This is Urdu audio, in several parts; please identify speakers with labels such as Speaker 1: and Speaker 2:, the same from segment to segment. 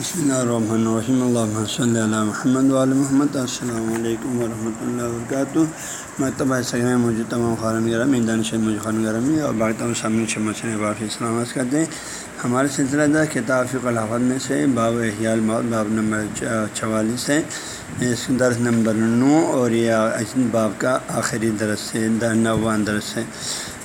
Speaker 1: بسم اللہ الرحمن الرحیم اللہ صلی اللہ محمد علیہ محمد السلام علیکم ورحمۃ اللہ وبرکاتہ مکتبہ سکن مجھے تمام خارن گرم ایندان شہ مجھے خان گرمی اور باقی تمام سامنے شمسن بافی سلامت کرتے ہیں ہمارے سلسلہ دار کتاب فق الحفظ میں سے باب احیال موت باب نمبر چوالیس ہے اس درس نمبر نو اور یہ باب کا آخری درس سے در نوان درس ہے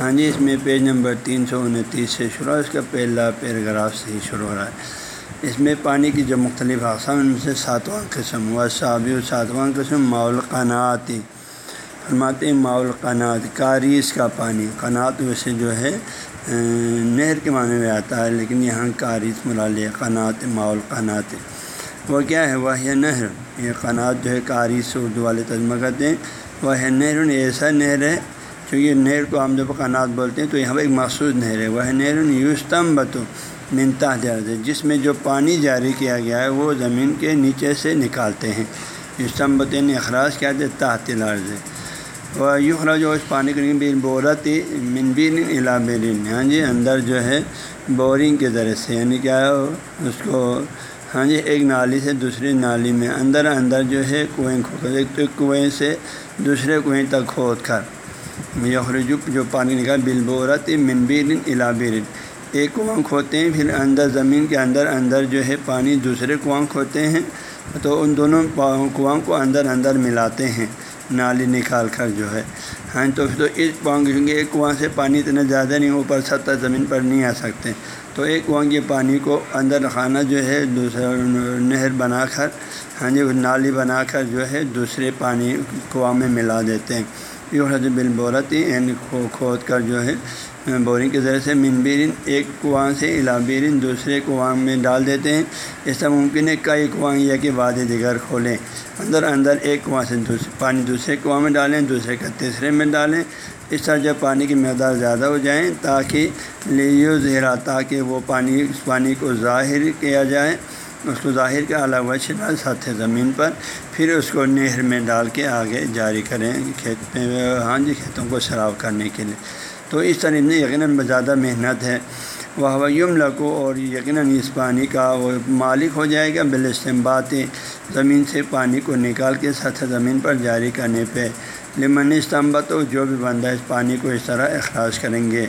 Speaker 1: ہاں جی اس میں پیج نمبر تین سو انتیس سے شروع اس کا پہلا پیراگراف سے ہی شروع ہو رہا ہے اس میں پانی کی جو مختلف اقسام ان میں سے ساتواں قسم و صابی و ساتواں قسم ماحول قناعتی فرماتے ماحول قناعت کاریس کا پانی۔ قناعت ویسے جو ہے نہر کے معنی میں آتا ہے، لیکن یہاں کاریس ملالیہ قناعت ماحول قناعت۔ وہ کیا ہے؟ وہ ہے نہر۔ یہ قناعت جو ہے کاریس اردو والے تجمہ کرتے ہیں۔ وہ ہے نہر ایسا نہر ہے، چونکہ نہر کو ہم جب قناعت بولتے ہیں، تو یہاں پہ ایک مخصوص نہر ہے۔ وہ نہر یوستم بتو منتا درد جس میں جو پانی جاری کیا گیا ہے، وہ زمین کے نیچے سے نکالتے ہیں۔ استمبتین اخراج کیا تھے تحت لرض وہ یوں خراج اس پانی کے بین بورت منبین الابرین ہاں جی اندر جو ہے بورنگ کے ذریعے سے یعنی کیا ہے اس کو ہاں جی ایک نالی سے دوسری نالی میں اندر اندر جو ہے کنویں کھود کر، ایک تو کنویں سے دوسرے کنویں تک کھود کر۔ یخرجو جو پانی نکال بل بورت منبین الابرین ایک کنواں کھوتے ہیں، پھر اندر زمین کے اندر اندر جو ہے پانی دوسرے کنواں کھوتے ہیں۔ تو ان دونوں کنواں کو اندر اندر ملاتے ہیں، نالی نکال کر جو ہے۔ ہاں تو تو اس کنواں کیونکہ ایک کنواں سے پانی اتنا زیادہ نہیں، اوپر سطح زمین پر نہیں آ سکتے۔ تو ایک کنواں کے پانی کو اندر رکھانا جو ہے دوسرا نہر بنا کر ہاں جی نالی بنا کر جو ہے، دوسرے پانی کنواں میں ملا دیتے ہیں۔ یہ حضرت بل بورت یعنی کھود کر جو ہے، بورنگ کے ذریعے سے منبیرن ایک کنواں سے الابیرن دوسرے کنواں میں ڈال دیتے ہیں۔ ایسا ممکن ہے کئی کنواں یا کہ بعد دیگر کھولیں۔ اندر اندر ایک کنواں سے دوسرے پانی دوسرے کنواں میں ڈالیں، دوسرے کا تیسرے میں ڈالیں۔ اس طرح جب پانی کی مقدار زیادہ ہو جائیں تاکہ لیو زہرا تاکہ وہ پانی اس پانی کو ظاہر کیا جائے۔ اس کو ظاہر کے علاوہ ڈال سطح زمین پر، پھر اس کو نہر میں ڈال کے آگے جاری کریں کھیت میں ہاں جی کھیتوں کو شراب کرنے کے لیے۔ تو اس طرح میں یقیناً زیادہ محنت ہے۔ وہ یم لکو اور یقیناً اس پانی کا وہ مالک ہو جائے گا۔ بالاستمبات زمین سے پانی کو نکال کے سطح زمین پر جاری کرنے پہ۔ لمن استمبت ہو جو بھی بندہ اس پانی کو اس طرح اخراج کریں گے۔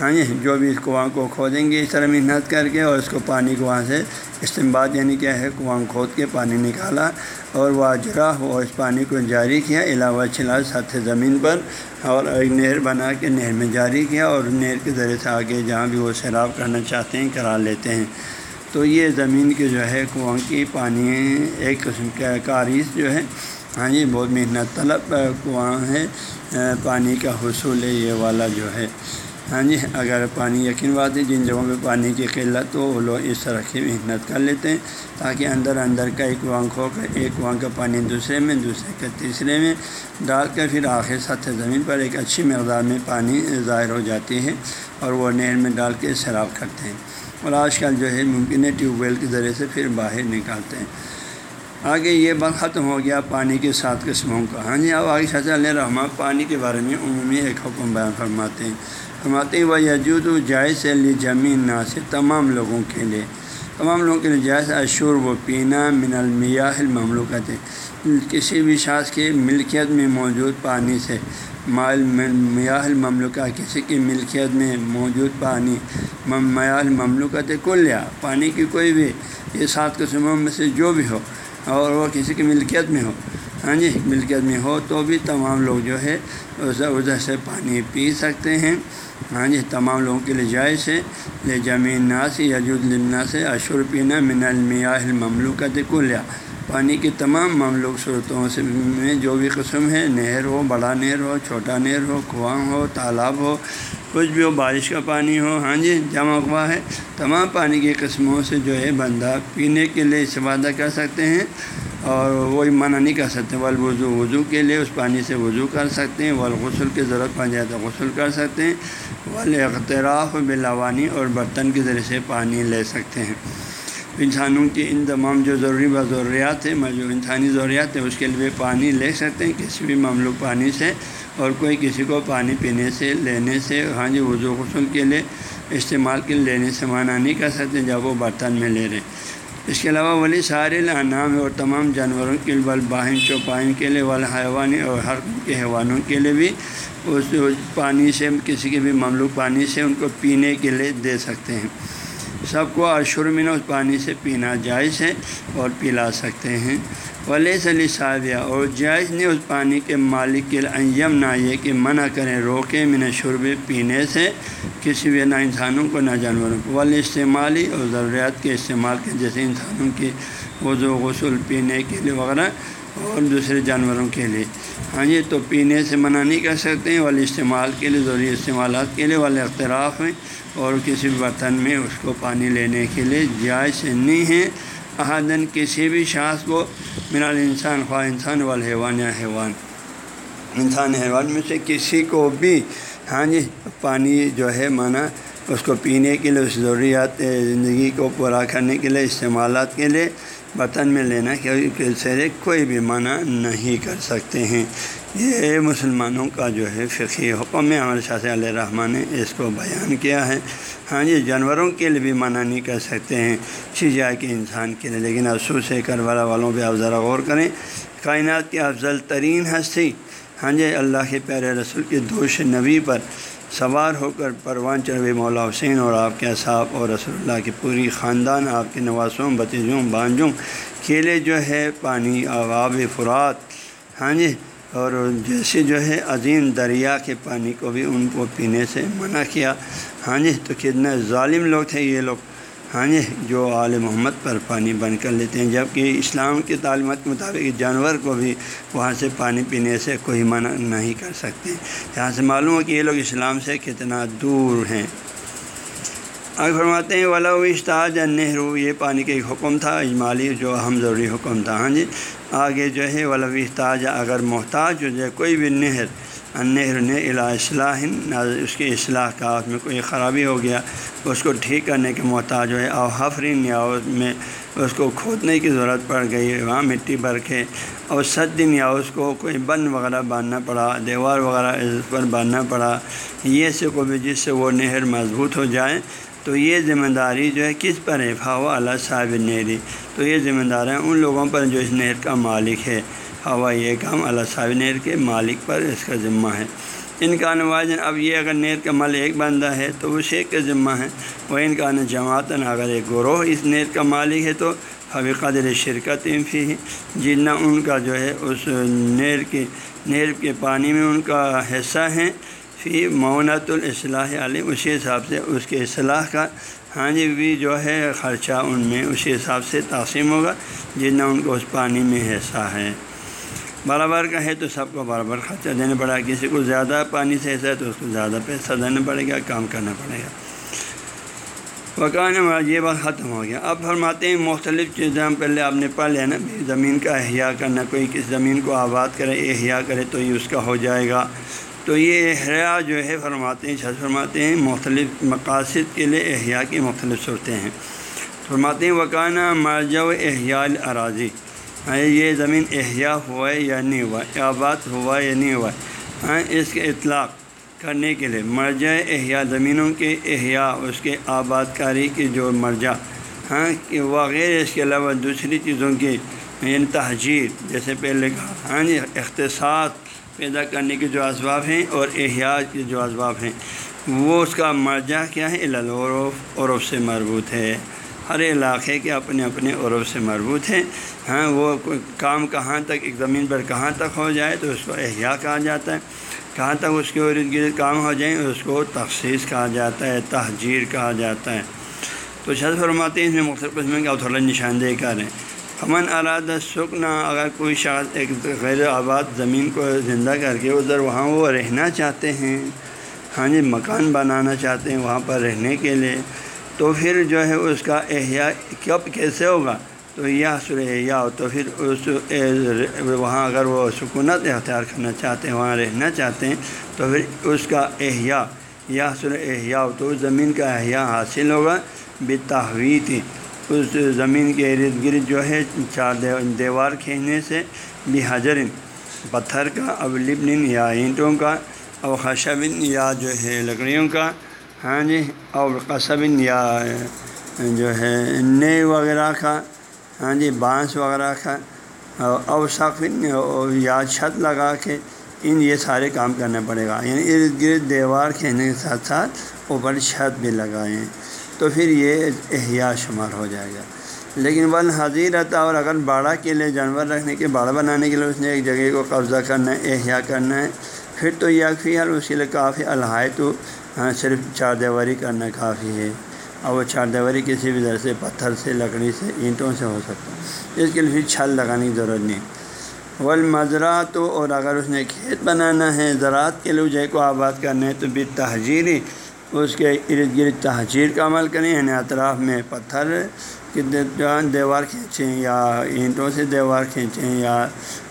Speaker 1: ہاں جی جو بھی اس کنواں کو کھودیں گے اس طرح محنت کر کے اور اس کو پانی کو وہاں سے استعمال یعنی کیا ہے کنواں کھود کے پانی نکالا اور وہ اجرا وہ اس پانی کو جاری کیا، علاوہ چھلا سطح زمین پر اور ایک نہر بنا کے نہر میں جاری کیا اور نہر کے ذریعے سے آگے جہاں بھی وہ سیراب کرنا چاہتے ہیں کرا لیتے ہیں۔ تو یہ زمین کے جو ہے کنواں کی پانی ایک قسم کا کاریس جو ہے۔ ہاں جی بہت محنت طلب کنواں ہے، پانی کا حصول ہے، یہ والا جو ہے۔ ہاں جی اگر پانی یقین بات ہے، جن جگہوں پہ پانی کی قلت تو وہ لوگ اس طرح کی محنت کر لیتے ہیں تاکہ اندر اندر کا ایک کنواں کھو کر ایک کنواں کا پانی دوسرے میں، دوسرے کا تیسرے میں ڈال کر پھر آخر سطح زمین پر ایک اچھی مقدار میں پانی ظاہر ہو جاتی ہے اور وہ نہر میں ڈال کے شراب کرتے ہیں اور آج کل جو ہے ممکن ہے ٹیوب ویل کے ذریعے سے پھر باہر نکالتے ہیں۔ آگے یہ بات ختم ہو گیا پانی کے سات قسموں کا۔ ہاں جی اب آگے شاہ علیہ رحمٰ پانی کے بارے میں عمومی ایک حکم بیان فرماتے ہیں۔ فرماتے و یجود و جائز لی زمین نا سے تمام لوگوں کے لیے۔ تمام لوگوں کے لیے جائز، اشور و پینا من المیاہ المملوکت۔ کسی بھی شاخ کی ملکیت میں موجود پانی سے، مال میاہ المملکہ کسی کی ملکیت میں موجود پانی میاہ المملکت کل پانی کی کوئی بھی، یہ سات قسموں میں سے جو بھی ہو، اور وہ کسی کی ملکیت میں ہو۔ ہاں جی ملکیت میں ہو تو بھی تمام لوگ جو ہے ادھر سے پانی پی سکتے ہیں۔ ہاں جی تمام لوگوں کے لیے جائز ہے۔ لے زمین ناس، یجود لنا سے اشور پینا من المیاہ المملوکت کلیا پانی کی تمام مملوک صورتوں سے میں جو بھی قسم ہے، نہر ہو، بڑا نہر ہو، چھوٹا نہر ہو کنواں ہو، تالاب ہو، کچھ بھی ہو، بارش کا پانی ہو ہاں جی جمع ہوا ہے۔ تمام پانی کی قسموں سے جو ہے، بندہ پینے کے لیے استفادہ کر سکتے ہیں۔ اور وہی منع نہیں کر سکتے، والوضو، وضو کے لیے اس پانی سے وضو کر سکتے ہیں، والغسل کی ضرورت پڑ جائے تو غسل کر سکتے ہیں والاختراف بلاوانی اور برتن کے ذریعے سے پانی لے سکتے ہیں۔ انسانوں کی ان تمام جو ضروری و ضروریات ہیں جو انسانی ضروریات ہیں، اس کے لیے پانی لے سکتے ہیں، کسی بھی مملوک پانی سے اور کوئی کسی کو پانی پینے سے، لینے سے ہاں جی وضو غسل کے لیے استعمال کے لینے سے منع نہیں کر سکتے جب وہ برتن میں لے رہے اس کے علاوہ ولی سارے انعام اور تمام جانوروں کے بل باہن چوپائن کے لیے والا حیوانی اور ہر کے حیوانوں کے لیے بھی اس پانی سے، کسی کے بھی مملوک پانی سے ان کو پینے کے لیے دے سکتے ہیں۔ سب کو اشرمن اس پانی سے پینا جائز ہے اور پلا سکتے ہیں۔ ولی سلی صابیہ اور جائز نے اس پانی کے مالک کے انجم نہ یہ کہ منع کریں روکے من شرب پینے سے، کسی بھی نہ انسانوں کو، نہ جانوروں کو۔ ولی استعمالی اور ضروریات کے استعمال کے جیسے انسانوں کی وضو، غسل، پینے کے لیے وغیرہ، اور دوسرے جانوروں کے لیے۔ ہاں جی تو پینے سے منع نہیں کر سکتے ہیں۔ والے استعمال کے لیے، ضروری استعمالات کے لیے والے اختراف ہیں، اور کسی برتن میں اس کو پانی لینے کے لیے جائز نہیں ہے احادن کسی بھی شاخ کو منال انسان، خواہ انسان والحیوان یا حیوان۔ انسان حیوان میں سے کسی کو بھی ہاں جی پانی جو ہے مانا اس کو پینے کے لیے، اس ضروریات زندگی کو پورا کرنے کے لیے، استعمالات کے لیے برتن میں لینا کہ سے کوئی بھی منع نہیں کر سکتے ہیں۔ یہ مسلمانوں کا جو ہے فقی حکم ہے۔ ہمارے شاہ علیہ رحمٰن نے اس کو بیان کیا ہے۔ ہاں جی جانوروں کے لیے بھی منع نہیں کر سکتے ہیں۔ جائے کے انسان کے لیے، لیکن افسوس ہے، کربلا والوں پہ آپ ذرا غور کریں۔ کائنات کی افضل ترین ہستی ہاں جی اللہ کے پیارے رسول کے دوش نبی پر سوار ہو کر پروان چڑھوے مولا حسین اور آپ کے اصحاب اور رسول اللہ کی پوری خاندان، آپ کے نواسوں بتیجوں بانجوں کیلے جو ہے، پانی آب، فرات ہاں جی اور جیسے جو ہے عظیم دریا کے پانی کو بھی ان کو پینے سے منع کیا۔ ہاں جی تو کتنے ظالم لوگ تھے یہ لوگ۔ ہاں جی جو عال محمد پر پانی بن کر لیتے ہیں جبکہ اسلام کی تعلیمات کے مطابق جانور کو بھی وہاں سے پانی پینے سے کوئی منع نہیں کر سکتے۔ یہاں سے معلوم ہو کہ یہ لوگ اسلام سے کتنا دور ہیں۔ آگے فرماتے ہیں ولا اشتاج نہرو یہ پانی کا ایک حکم تھا، اجمالی جو اہم ضروری حکم تھا۔ ہاں جی آگے جو ہے ولا اشتاج اگر محتاج ہو جائے کوئی بھی نہر نہر نے الا اصلاح، اس کی اصلاح کا اس میں کوئی خرابی ہو گیا، اس کو ٹھیک کرنے کے محتاج ہوئے اور حفرین یا اس میں اس کو کھودنے کی ضرورت پڑ گئی، وہاں مٹی بھر کے اور ست دن یا اس کو کوئی بند وغیرہ باندھنا پڑا، دیوار وغیرہ اس پر باندھنا پڑا، یہ سے کو بھی جس سے وہ نہر مضبوط ہو جائے تو یہ ذمہ داری جو ہے کس پر ہے؟ فاو اللہ صاحب نہری تو یہ ذمہ دار ہیں ان لوگوں پر جو اس نہر کا مالک ہے۔ ہوا یہ کام اللہ صاحب نہر کے مالک پر اس کا ذمہ ہے۔ ان کا نوازن اب یہ اگر نیر کا مل ایک بندہ ہے تو وہ شیخ کا ذمہ ہے۔ وہ ان کا جماعتاً اگر ایک گروہ اس نیر کا مالک ہے تو حوی قدر شرکت فی جتنا ان کا جو ہے اس نیر کے نیر کے پانی میں ان کا حصہ ہے فی معونت الاصلاح علیہ اسی حساب سے اس کے اصلاح کا ہاں جی بھی جو ہے خرچہ ان میں، اسی حساب سے تقسیم ہوگا، جتنا ان کو اس پانی میں حصہ ہے۔ برابر کا ہے تو سب کو برابر خرچہ دینا پڑا کسی کو زیادہ پانی سے ایسا ہے تو اس کو زیادہ پیسہ دینا پڑے گا، کام کرنا پڑے گا۔ وقان یہ بات ختم ہو گیا۔ اب فرماتے ہیں مختلف چیزیں ہم پہلے آپ نے پڑھ لیا نا زمین کا احیاء کرنا، کوئی کس زمین کو آباد کرے، احیاء کرے تو یہ اس کا ہو جائے گا۔ تو یہ احیاء جو ہے فرماتے ہیں چھت فرماتے ہیں، مختلف مقاصد کے لیے احیاء کی مختلف صورتیں ہیں۔ فرماتے ہیں وکانہ مرجع احیاء اراضی ہاں، یہ زمین احیاء ہوا ہے یا نہیں ہوا؟ آباد ہوا یا نہیں ہوا؟ ہاں اس کے اطلاق کرنے کے لیے۔ مرجع احیاء، زمینوں کے احیاء، اس کے آباد کاری کی جو مرجع۔ ہاں کہ وغیرہ، اس کے علاوہ دوسری چیزوں کی یعنی تہجیر، جیسے پہلے کہا۔ ہاں جی اختصاص پیدا کرنے کے جو اسباب ہیں اور احیاء کے جو اسباب ہیں، وہ اس کا مرجع کیا ہے؟ العروف عرف سے مربوط ہے۔ ہر علاقے کے اپنے اپنے عرف سے مربوط ہیں۔ ہاں وہ کام کہاں تک، ایک زمین پر کہاں تک ہو جائے تو اس کو احیاء کہا جاتا ہے۔ کہاں تک اس کے ارد گرد کام ہو جائیں، اس کو تخصیص کہا جاتا ہے، تہجیر کہا جاتا ہے۔ تو شد فرماتے ہیں اس میں مختلف قسم کا تھوڑا نشاندہی کر ہیں۔ امن اراد سکنا اگر کوئی شخص ایک غیر آباد زمین کو زندہ کر کے ادھر وہاں وہ رہنا چاہتے ہیں ہاں جی مکان بنانا چاہتے ہیں وہاں پر رہنے کے لیے، تو پھر جو ہے اس کا احیاء کب کیسے ہوگا؟ تو یہ حصر احیاء ہو تو پھر اس وہاں اگر وہ سکونت اختیار کرنا چاہتے ہیں، وہاں رہنا چاہتے ہیں، تو پھر اس کا احیاء یا حصر احیاء ہو تو اس زمین کا احیاء حاصل ہوگا بے تحویت اس زمین کے ارد گرد جو ہے، چار دیوار کھینچنے سے بھی حجر، پتھر کا، اب لبن یا اینٹوں کا اور خشبن یا جو ہے لکڑیوں کا ہاں جی اور قصبن یا، جو ہے نئے وغیرہ کا ہاں جی بانس وغیرہ کا اور سقفن یا چھت لگا کے ان یہ سارے کام کرنا پڑے گا۔ یعنی ارد گرد دیوار کھیلنے کے ساتھ ساتھ اوپر چھت بھی لگائیں۔ تو پھر یہ احیا شمار ہو جائے گا۔ لیکن ون حاضر رہتا اور اگر باڑہ کے لیے جانور رکھنے کے، باڑہ بنانے کے لیے اس نے ایک جگہ کو قبضہ کرنا ہے احیا کرنا ہے۔ پھر تو یہ فی اس کے لیے کافی الحائے تو ہاں صرف چار دیواری کرنا کافی ہے۔ اور وہ چار دیواری کسی بھی طرح سے، پتھر سے، لکڑی سے، اینٹوں سے ہو سکتا ہے۔ اس کے لیے پھر چھل لگانے کی ضرورت نہیں۔ ولمضرا تو اور اگر اس نے کھیت بنانا ہے، زراعت کے لیے جے کو آباد کرنا ہے تو بھی تہجیری اس کے ارد گرد تہجیر کا عمل کریں یعنی اطراف میں پتھر کی دیوار کھینچیں یا اینٹوں سے دیوار کھینچیں یا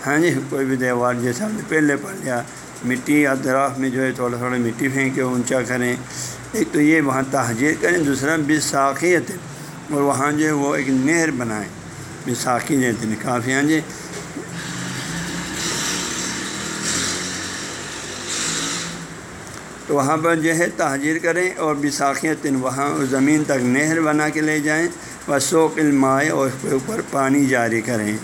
Speaker 1: ہاں جی کوئی بھی دیوار جیسے ہم نے پہلے پڑھ لیا، مٹی اطراف میں جو ہے تھوڑا تھوڑا مٹی پھینک کے اونچا کریں۔ ایک تو یہ وہاں تہجیر کریں، دوسرا بساخیت اور وہاں جو ہے وہ ایک نہر بنائیں۔ بساخی جیتے یعنی ہیں کافی ہاں جی۔ تو وہاں پر جو ہے تحجیر کریں اور بساخیت وہاں اس زمین تک نہر بنا کے لے جائیں و سوق علمائے اور اس کے اوپر پانی جاری کریں۔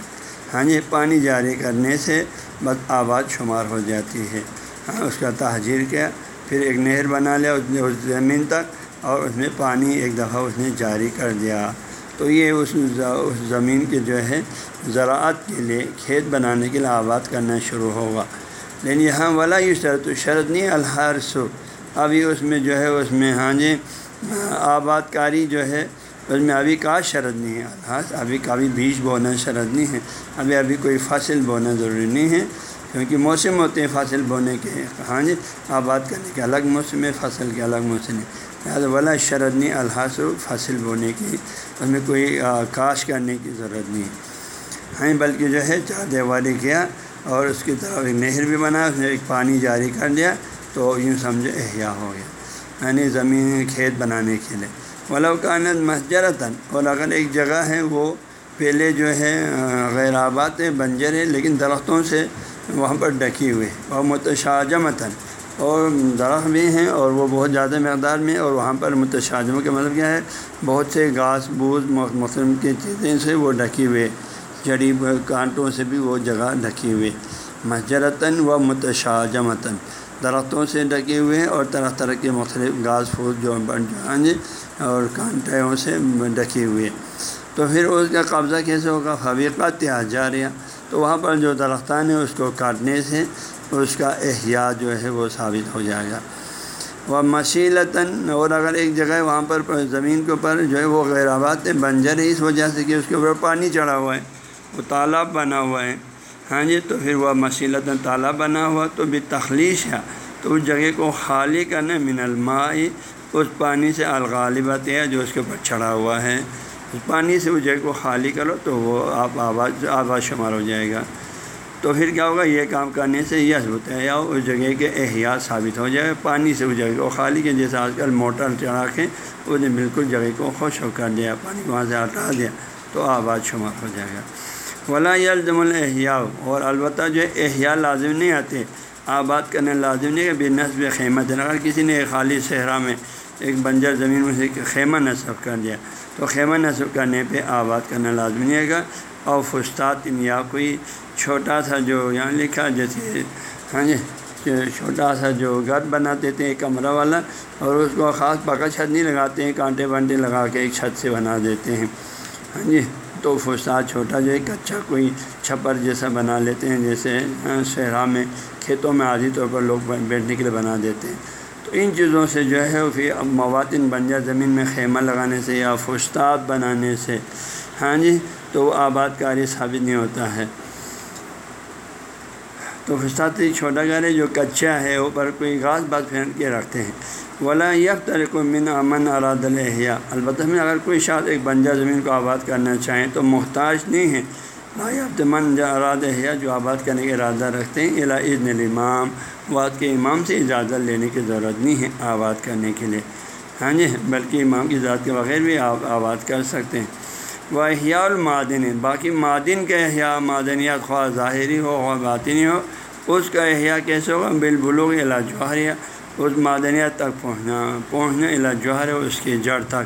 Speaker 1: ہاں جی پانی جاری کرنے سے بس آباد شمار ہو جاتی ہے۔ ہاں اس کا تحجیر کیا، پھر ایک نہر بنا لیا اس نے اس زمین تک اور اس میں پانی ایک دفعہ اس نے جاری کر دیا۔ تو یہ اس اس زمین کے جو ہے زراعت کے لیے کھیت بنانے کے لیے آباد کرنا شروع ہوگا۔ یعنی لیکن یہاں والا یہ شرط شرط نہیں الحر سو ابھی اس میں جو ہے، اس میں ہاں جی آباد کاری جو ہے، اس میں ابھی کا شرط نہیں ہے۔ الحاظ، ابھی کبھی بیج بونا شرط نہیں ہے۔ ابھی ابھی کوئی فصل بونا ضروری نہیں ہے۔ کیونکہ موسم ہوتے ہیں فصل بونے کے ہاں جی آباد کرنے کے، الگ موسم ہے فصل کے الگ موسم ہے۔ لہٰذا ولا شرط نہیں الحاظ فصل بونے کی، اس میں کوئی کاش کرنے کی ضرورت نہیں ہے۔ ہاں بلکہ جو ہے چار دیوالی کیا اور اس کی طرف ایک نہر بھی بنا، اس نے ایک پانی جاری کر دیا تو یوں سمجھو احیا ہو گیا یعنی زمین کھیت بنانے کے لیے۔ ولوکانت مسجرتاً، اور اگر ایک جگہ ہے وہ پہلے جو ہے غیر آباد بنجر ہے لیکن درختوں سے وہاں پر ڈکی ہوئے۔ اور متشاجمتاً، اور درخت بھی ہیں اور وہ بہت زیادہ مقدار میں، اور وہاں پر متشاجم کا مطلب کیا ہے؟ بہت سے گھاس بوجھ مختلف کی چیزیں سے وہ ڈکی ہوئے۔ جڑی کانٹوں سے بھی وہ جگہ ڈھکی ہوئی۔ مسجرتاً و متشاجمتاً۔ درختوں سے ڈھکے ہوئے اور طرح طرح کے مختلف گھاس پھوس جو ہاں اور کانٹوں سے ڈھکی ہوئے۔ تو پھر اس کا قبضہ کیسے ہوگا؟ فویقہ تیار جا رہا تو وہاں پر جو درختان ہیں، اس کو کاٹنے سے اس کا احیاء جو ہے وہ ثابت ہو جائے گا۔ وہ مشیلتاً، اور اگر ایک جگہ وہاں پر زمین کے اوپر جو ہے وہ غیر آباد بنجر ہے، اس وجہ سے کہ اس کے اوپر پانی چڑھا ہوا ہے۔ وہ تالاب بنا ہوا ہے۔ ہاں جی تو پھر وہ مصیلت تالاب بنا ہوا تو بھی تخلیش ہے۔ تو اس جگہ کو خالی کرنا من الماء۔ اس پانی سے الغالبت ہے جو اس کے اوپر چڑھا ہوا ہے۔ اس پانی سے اس جگہ کو خالی کرو تو وہ آپ آواز آواز شمار ہو جائے گا۔ تو پھر کیا ہوگا؟ یہ کام کرنے سے یہ ہوتا ہے، یا اس جگہ کے احیاط ثابت ہو جائے۔ پانی سے اس جگہ کو خالی کے جیسے آج کل موٹر چڑھا کے اس نے بالکل جگہ کو خوش ہو کر دیا، پانی وہاں سے ہٹا دیا تو آواز شمار ہو جائے گا۔ ولا یلزم الحیا اور البتہ جو احیا لازم نہیں آتے۔ آباد کرنا لازم نہیں کہ بے نصب خیمت ہے۔ اگر کسی نے خالی صحرا میں ایک بنجر زمین میں سے خیمہ نصب کر دیا، تو خیمہ نصب کرنے پہ آباد کرنا لازمی نہیں گا۔ اور فستاد یا کوئی چھوٹا سا جو یہاں لکھا جیسے ہاں جی چھوٹا سا جو گھر بنا دیتے ہیں کمرہ والا، اور اس کو خاص پکا چھت نہیں لگاتے ہیں، کانٹے وانٹے لگا کے ایک چھت سے بنا دیتے ہیں۔ ہاں جی۔ تو فساد چھوٹا جو ہے کچا اچھا کوئی چھپر جیسا بنا لیتے ہیں، جیسے ہاں، صحرا میں، کھیتوں میں عادی طور پر لوگ بیٹھنے کے لیے بنا دیتے ہیں۔ تو ان چیزوں سے جو ہے، پھر مواتن بنجر زمین میں خیمہ لگانے سے یا فستاد بنانے سے۔ ہاں جی تو وہ آباد کاری ثابت نہیں ہوتا ہے۔ تو فساد چھوٹا گھر ہے جو کچا ہے، اوپر کوئی گھاس بات پھینک کے رکھتے ہیں۔ ولا یک طریق من امن اراد الحیا البتہ میں اگر کوئی شاد ایک بنجا زمین کو آباد کرنا چاہیں تو محتاج نہیں ہے۔ لایاب من اراد احیا جو آباد کرنے کا ارادہ رکھتے ہیں۔ الا الامام واد کے امام سے اجازت لینے کی ضرورت نہیں ہے آباد کرنے کے لیے۔ ہاں جی بلکہ امام کی ذات کے بغیر بھی آپ آباد کر سکتے ہیں۔ وہ احیاء المعدن باقی معدن کا احیاء معدنیات خواہ ظاہری ہو خواہ باطنی ہو، اس کا احیاء کیسے ہوگا؟ بالبلوغ علاج جوہریہ اس معدنیت تک پہنچنا پہنچنا علاج جوہر ہے اس کی جڑ تک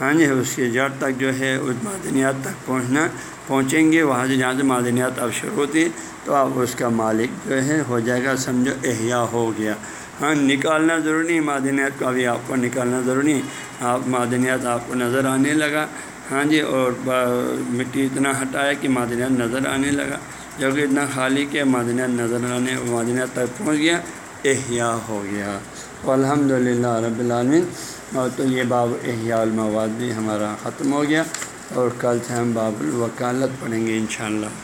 Speaker 1: ہاں جی اس کی جڑ تک جو ہے، اس معدنیات تک پہنچنا، پہنچیں گے، وہاں سے جہاں سے معدنیات اب شروع ہوتی، تو اب اس کا مالک جو ہے، ہو جائے گا، سمجھو احیا ہو گیا۔ ہاں نکالنا ضروری معدنیات کو ابھی آپ کو نکالنا ضروری، آپ معدنیات آپ کو نظر آنے لگا۔ ہاں جی اور مٹی اتنا ہٹایا کہ معدنیات نظر آنے لگا۔ جبکہ اتنا خالی کہ معدنیات نظر آنے معدنیات تک پہنچ گیا، احیاء ہو گیا۔ الحمد للہ رب العالمین۔ اور تو یہ باب احیاء المواد بھی ہمارا ختم ہو گیا، اور کل سے ہم باب الوکالت پڑھیں گے انشاءاللہ۔